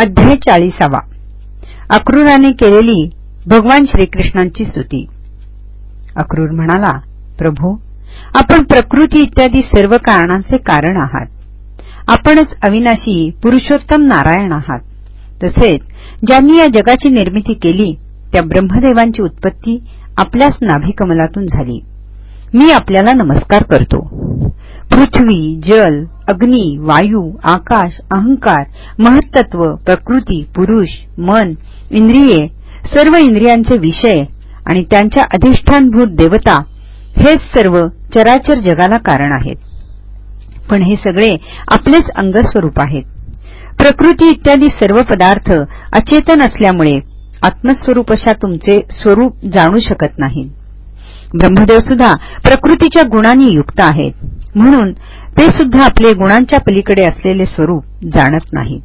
अध्याय चाळीसावा. अक्रूराने केलेली भगवान श्रीकृष्णांची स्तुती. अक्रूर म्हणाला प्रभू आपण प्रकृती इत्यादी सर्व कारणांचे कारण आहात. आपणच अविनाशी पुरुषोत्तम नारायण आहात. तसेच ज्यांनी या जगाची निर्मिती केली त्या ब्रह्मदेवांची उत्पत्ती आपल्याच नाभिकमलातून झाली. मी आपल्याला नमस्कार करतो. पृथ्वी जल अग्नी वायू आकाश अहंकार महत्त्व प्रकृती पुरुष मन इंद्रिये सर्व इंद्रियांचे विषय आणि त्यांच्या अधिष्ठानभूत देवता हेच सर्व चराचर जगाला कारण आहेत. पण हे सगळे आपलेच अंगस्वरूप आहेत. प्रकृती इत्यादी सर्व पदार्थ अचेतन असल्यामुळे आत्मस्वरूप अशा तुमचे स्वरूप जाणू शकत नाही ब्रह्मदेव सुद्धा प्रकृतीच्या गुणांनी युक्त आहेत. म्हणून ते सुद्धा आपले गुणांच्या पलीकडे असलेले स्वरूप जाणत नाहीत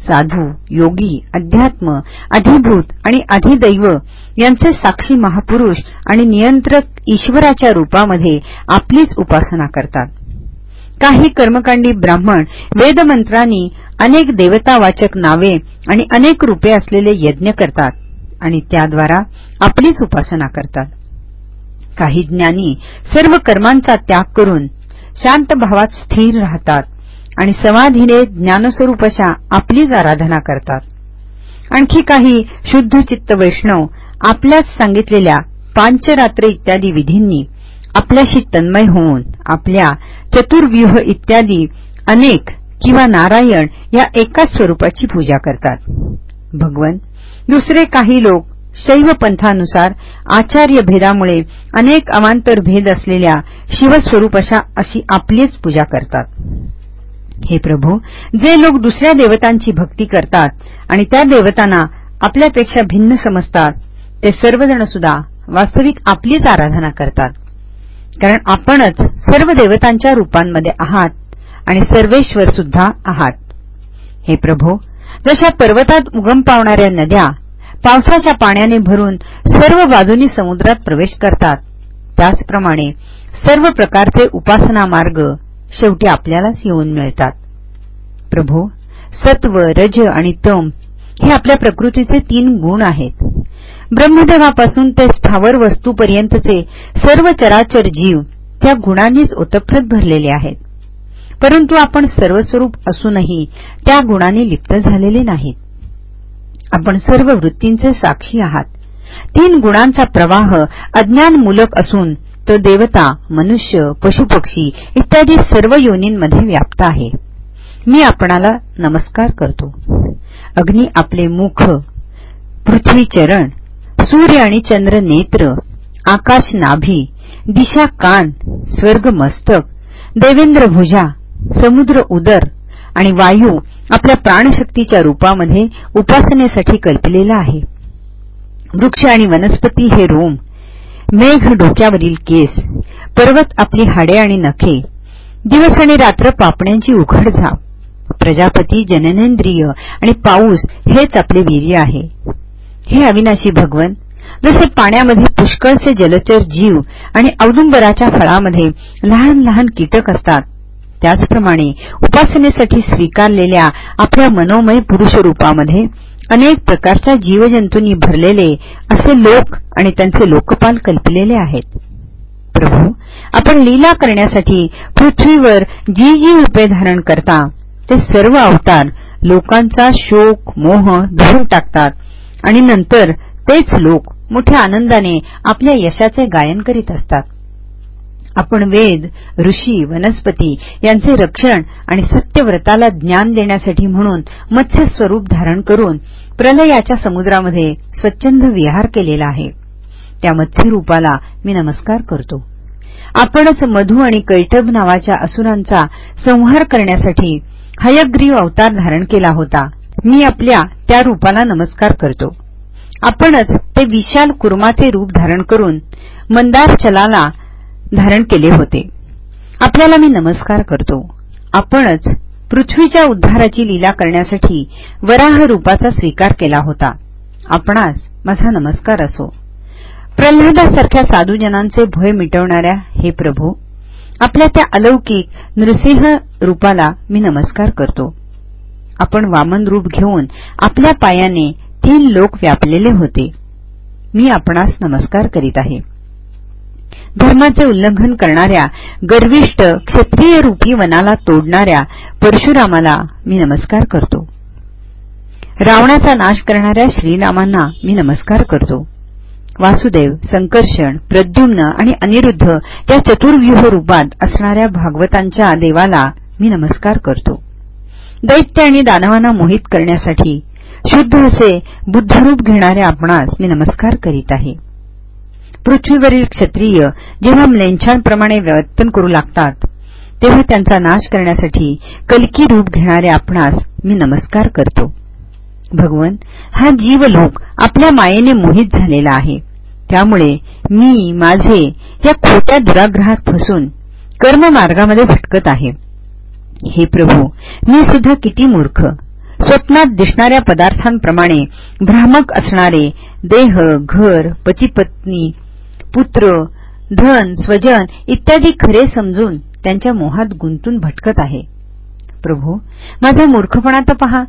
साधू योगी अध्यात्म अधिभूत आणि अधिदैव यांचे साक्षी महापुरुष आणि नियंत्रक ईश्वराच्या रूपामध्ये आपलीच उपासना करतात. काही कर्मकांडी ब्राह्मण वेदमंत्रांनी अनेक देवतावाचक नावे आणि अनेक रूपे असलेले यज्ञ करतात आणि त्याद्वारा आपलीच उपासना करतात. काही ज्ञानी सर्व कर्मांचा त्याग करून शांत भावात स्थिर राहतात आणि समाधीने ज्ञानस्वरूपाच्या आपलीच आराधना करतात. आणखी काही शुद्ध चित्त वैष्णव आपल्याच सांगितलेल्या पांचरात्र इत्यादी विधींनी आपल्याशी तन्मय होऊन आपल्या चतुर्व्यूह इत्यादी अनेक किंवा नारायण या एकाच स्वरूपाची पूजा करतात. भगवन दुसरे काही लोक शैव पंथानुसार आचार्य भेदामुळे अनेक अवांतर भेद असलेल्या शिवस्वरूप अशी आपलीच पूजा करतात. हे प्रभू जे लोक दुसऱ्या देवतांची भक्ती करतात आणि त्या देवतांना आपल्यापेक्षा भिन्न समजतात ते सर्वजण सुद्धा वास्तविक आपलीच आराधना करतात. कारण आपणच सर्व देवतांच्या रूपांमध्ये आहात आणि सर्वेश्वर सुद्धा आहात. हे प्रभो जशा पर्वतात उगम पावणाऱ्या नद्या पावसाच्या पाण्याने भरून सर्व बाजूनी समुद्रात प्रवेश करतात. त्याचप्रमाणे सर्व प्रकारचे उपासना मार्ग शेवटी आपल्यालाच येऊन मिळतात. प्रभू सत्व रज आणि तम हे आपल्या प्रकृतीचे तीन गुण आहेत. ब्रह्मदेवापासून ते स्थावर वस्तूपर्यंतचे सर्व चराचर जीव त्या गुणांनीच ओतप्रत भरलेले आहेत. परंतु आपण सर्वस्वरूप असूनही त्या गुणांनी लिप्त झालेले नाहीत. आपण सर्व वृत्तींचे साक्षी आहात. तीन गुणांचा प्रवाह अज्ञानमूलक असून तो देवता मनुष्य पशुपक्षी इत्यादी सर्व योनींमध्ये व्याप्त आहे. मी आपणाला नमस्कार करतो. अग्नी आपले मुख पृथ्वी चरण सूर्य आणि चंद्र नेत्र आकाश नाभी दिशा कान स्वर्ग मस्तक देवेंद्र भुजा समुद्र उदर आणि वायू आपल्या प्राणशक्तीच्या रूपामध्ये उपासनेसाठी कल्पलेला आहे. वृक्ष आणि वनस्पती हे रोम मेघ डोक्यावरील केस पर्वत आपली हाडे आणि नखे दिवस आणि रात्र पापण्यांची उघड झाप प्रजापती जननेंद्रिय आणि पाऊस हेच आपले वीर्य आहे. हे अविनाशी भगवन जसे पाण्यामध्ये पुष्कळचे जलचर जीव आणि औदुंबराच्या फळामध्ये लहान लहान कीटक असतात त्याचप्रमाणे उपासनेसाठी स्वीकारलेल्या आपल्या मनोमय पुरुषरूपामध्ये अनेक प्रकारच्या जीवजंतूंनी भरलेले असे लोक आणि त्यांचे लोकपाल कल्पलेले आहेत. प्रभू आपण लीला करण्यासाठी पृथ्वीवर जी जी रूपे धारण करता ते सर्व अवतार लोकांचा शोक मोह धरून टाकतात आणि नंतर तेच लोक मोठ्या आनंदाने आपल्या यशाचे गायन करीत असतात. आपण वेद ऋषी वनस्पती यांचे रक्षण आणि सत्यव्रताला ज्ञान देण्यासाठी म्हणून मत्स्य स्वरूप धारण करून प्रलयाच्या समुद्रामध्ये स्वच्छंद विहार केलेला आहे. त्या मत्स्यरूपाला मी नमस्कार करतो. आपणच मधु आणि कैटभ नावाच्या असुरांचा संहार करण्यासाठी हयग्रीव अवतार धारण केला होता. मी आपल्या त्या रूपाला नमस्कार करतो. आपणच ते विशाल कुर्माचे रूप धारण करून मंदार चलाला धारण केले होते. आपल्याला मी नमस्कार करतो. आपणच पृथ्वीच्या उद्धाराची लीला करण्यासाठी वराह रूपाचा स्वीकार केला होता. आपणास माझा नमस्कार असो. प्रल्हादासारख्या साधूजनांचे भय मिटवणाऱ्या हे प्रभू आपल्या त्या अलौकिक नृसिंह रूपाला मी नमस्कार करतो. आपण वामन रूप घेऊन आपल्या पायाने तीन लोक व्यापलेले होते. मी आपणास नमस्कार करीत आहे. धर्माचे उल्लंघन करणाऱ्या गर्विष्ट क्षत्रिय रूपी वनाला तोडणाऱ्या परशुरामाला मी नमस्कार करतो. रावणाचा नाश करणाऱ्या श्रीरामांना मी नमस्कार करतो. वासुदेव संकर्षण प्रद्युम्न आणि अनिरुद्ध या चतुर्व्यूह रूपात असणाऱ्या भागवतांच्या देवाला मी नमस्कार करतो. दैत्य आणि दानवांना मोहित करण्यासाठी शुद्ध असे बुद्धरूप घेणाऱ्या आपणास मी नमस्कार करीत आहे. पृथ्वीवरील क्षत्रिय जेव्हा म्लेच्छांप्रमाणे वर्तन करू लागतात तेव्हा त्यांचा नाश करण्यासाठी कलकी रूप घेणाऱ्या आपणास मी नमस्कार करतो. भगवन हा जीवलोक आपल्या मायेने मोहित झालेला आहे. त्यामुळे मी माझे या खोट्या दुराग्रहात फसून कर्ममार्गामध्ये भटकत आहे. हे प्रभू मी सुद्धा किती मूर्ख. स्वप्नात दिसणाऱ्या पदार्थांप्रमाणे भ्रामक असणारे देह घर पतीपत्नी पुत्र धन स्वजन इत्यादी खरे समजून त्यांच्या मोहात गुंतून भटकत आहे. प्रभू माझा मूर्खपणा तर पहा.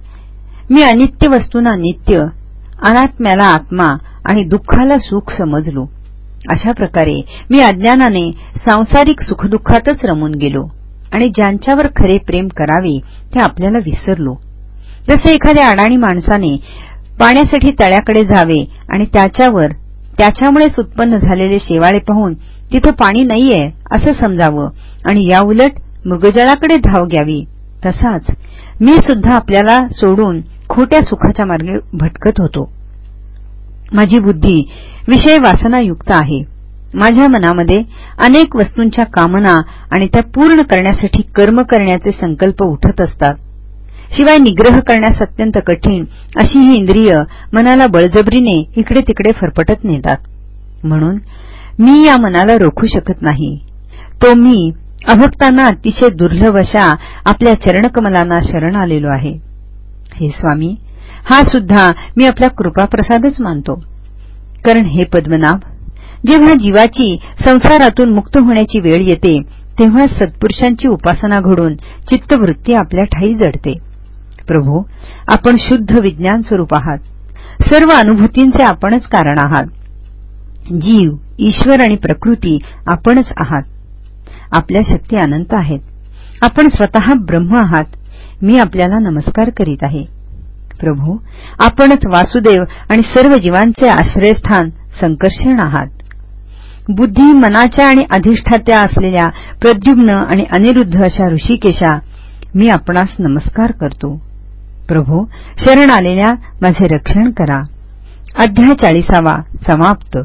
मी अनित्य वस्तूंना नित्य अनात्म्याला आत्मा आणि दुःखाला सुख समजलो. अशा प्रकारे मी अज्ञानाने सांसारिक सुखदुःखातच रमून गेलो आणि ज्यांच्यावर खरे प्रेम करावे ते आपल्याला विसरलो. जसे एखाद्या अडाणी माणसाने पाण्यासाठी तळ्याकडे जावे आणि त्याच्यावर त्याच्यामुळेच उत्पन्न झालेले शेवाळे पाहून तिथं पाणी नाहीये असं समजावं आणि याउलट मृगजळाकडे धाव घ्यावी. तसाच मी सुद्धा आपल्याला सोडून खोट्या सुखाच्या मार्गे भटकत होतो. माझी बुद्धी विषय वासनायुक्त आहे. माझ्या मनामध्ये अनेक वस्तूंच्या कामना आणि त्या पूर्ण करण्यासाठी कर्म करण्याचे संकल्प उठत असतात. शिवाय निग्रह करण्यास अत्यंत कठीण अशी ही इंद्रिय मनाला बळजबरीने इकडे तिकडे फरफटत नेतात. म्हणून मी या मनाला रोखू शकत नाही. तो मी अभक्तांना अतिशय दुर्लभ अशा आपल्या चरणकमलांना शरण आलेलो आहे. हे स्वामी हा सुद्धा मी आपला कृपाप्रसादच मानतो. कारण हे पद्मनाभ जेव्हा जीवाची संसारातून मुक्त होण्याची वेळ येते तेव्हा सत्पुरुषांची उपासना घडून चित्तवृत्ती आपल्या ठाई जडते. प्रभू आपण शुद्ध विज्ञान स्वरूप आहात. सर्व अनुभूतींचे आपणच कारण आहात. जीव ईश्वर आणि प्रकृती आपणच आहात. आपल्या शक्ती अनंत आहेत. आपण स्वतः ब्रह्म आहात. मी आपल्याला नमस्कार करीत आहे. प्रभू आपणच वासुदेव आणि सर्व जीवांचे आश्रयस्थान संकर्षण आहात. बुद्धी मनाच्या आणि अधिष्ठात्या असलेल्या प्रद्युम्न आणि अनिरुद्ध अशा ऋषिकेशा मी आपणास नमस्कार करतो. प्रभू शरण आलेल्या माझे रक्षण करा. अध्याय चाळीसावा समाप्त.